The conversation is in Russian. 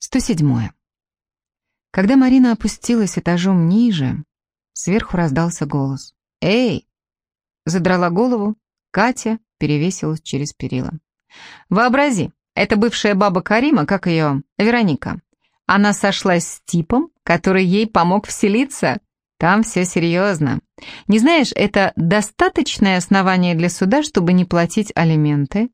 107. Когда Марина опустилась этажом ниже, сверху раздался голос. «Эй!» Задрала голову, Катя перевесилась через перила. «Вообрази, это бывшая баба Карима, как ее, Вероника. Она сошлась с типом, который ей помог вселиться. Там все серьезно. Не знаешь, это достаточное основание для суда, чтобы не платить алименты?»